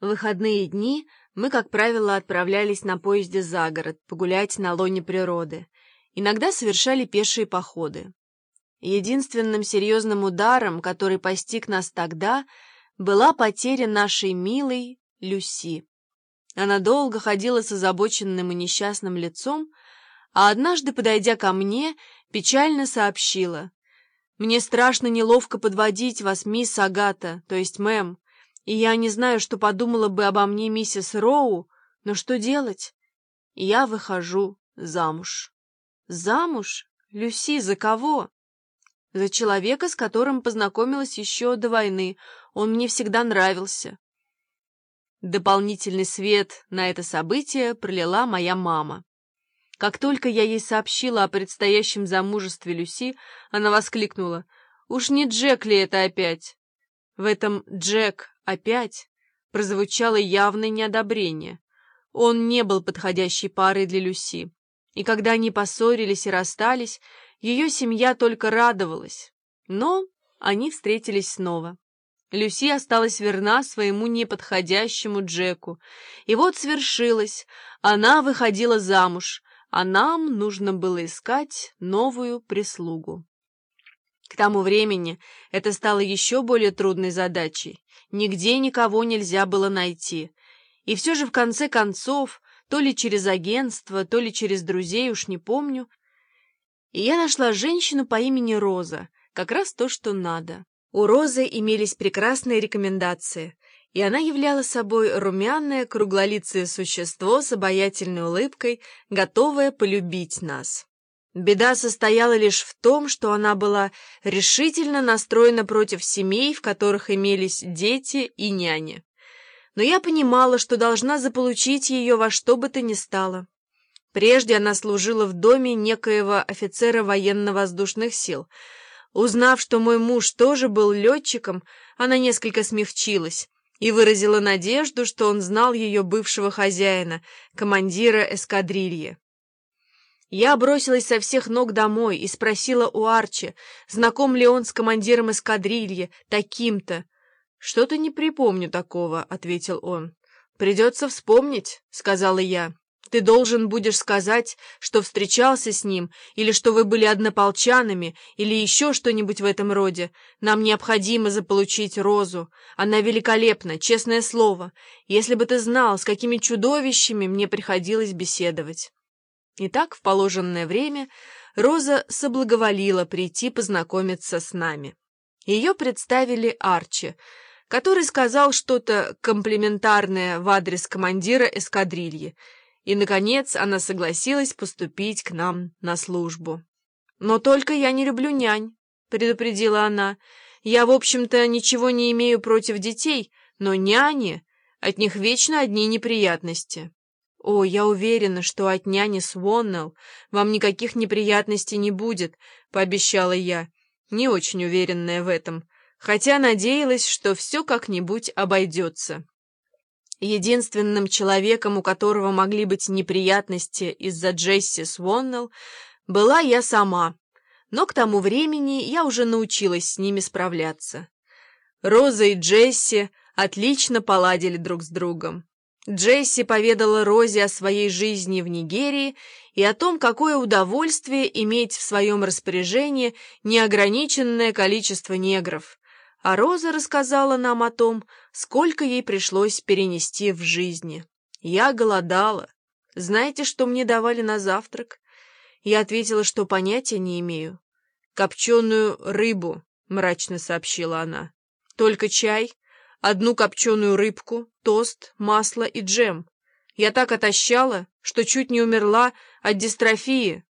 В выходные дни мы, как правило, отправлялись на поезде за город, погулять на лоне природы. Иногда совершали пешие походы. Единственным серьезным ударом, который постиг нас тогда, была потеря нашей милой Люси. Она долго ходила с озабоченным и несчастным лицом, а однажды, подойдя ко мне, печально сообщила. «Мне страшно неловко подводить вас, мисс Агата, то есть мэм. И я не знаю, что подумала бы обо мне миссис Роу, но что делать? Я выхожу замуж. Замуж? Люси, за кого? За человека, с которым познакомилась еще до войны. Он мне всегда нравился. Дополнительный свет на это событие пролила моя мама. Как только я ей сообщила о предстоящем замужестве Люси, она воскликнула, «Уж не Джек ли это опять?» В этом «Джек» опять прозвучало явное неодобрение. Он не был подходящей парой для Люси. И когда они поссорились и расстались, ее семья только радовалась. Но они встретились снова. Люси осталась верна своему неподходящему Джеку. И вот свершилось. Она выходила замуж, а нам нужно было искать новую прислугу. К тому времени это стало еще более трудной задачей. Нигде никого нельзя было найти. И все же в конце концов, то ли через агентство, то ли через друзей, уж не помню, и я нашла женщину по имени Роза, как раз то, что надо. У Розы имелись прекрасные рекомендации, и она являла собой румяное, круглолицее существо с обаятельной улыбкой, готовое полюбить нас. Беда состояла лишь в том, что она была решительно настроена против семей, в которых имелись дети и няни. Но я понимала, что должна заполучить ее во что бы то ни стало. Прежде она служила в доме некоего офицера военно-воздушных сил. Узнав, что мой муж тоже был летчиком, она несколько смягчилась и выразила надежду, что он знал ее бывшего хозяина, командира эскадрильи. Я бросилась со всех ног домой и спросила у Арчи, знаком ли он с командиром эскадрильи, таким-то. «Что-то не припомню такого», — ответил он. «Придется вспомнить», — сказала я. «Ты должен будешь сказать, что встречался с ним, или что вы были однополчанами, или еще что-нибудь в этом роде. Нам необходимо заполучить Розу. Она великолепна, честное слово. Если бы ты знал, с какими чудовищами мне приходилось беседовать». И так в положенное время Роза соблаговолила прийти познакомиться с нами. Ее представили Арчи, который сказал что-то комплиментарное в адрес командира эскадрильи, и, наконец, она согласилась поступить к нам на службу. «Но только я не люблю нянь», — предупредила она. «Я, в общем-то, ничего не имею против детей, но няни, от них вечно одни неприятности». «О, я уверена, что от няни Своннелл вам никаких неприятностей не будет», — пообещала я, не очень уверенная в этом, хотя надеялась, что все как-нибудь обойдется. Единственным человеком, у которого могли быть неприятности из-за Джесси Своннелл, была я сама, но к тому времени я уже научилась с ними справляться. Роза и Джесси отлично поладили друг с другом. Джесси поведала Розе о своей жизни в Нигерии и о том, какое удовольствие иметь в своем распоряжении неограниченное количество негров. А Роза рассказала нам о том, сколько ей пришлось перенести в жизни. Я голодала. Знаете, что мне давали на завтрак? Я ответила, что понятия не имею. «Копченую рыбу», — мрачно сообщила она. «Только чай, одну копченую рыбку, тост, масло и джем. Я так отощала, что чуть не умерла от дистрофии,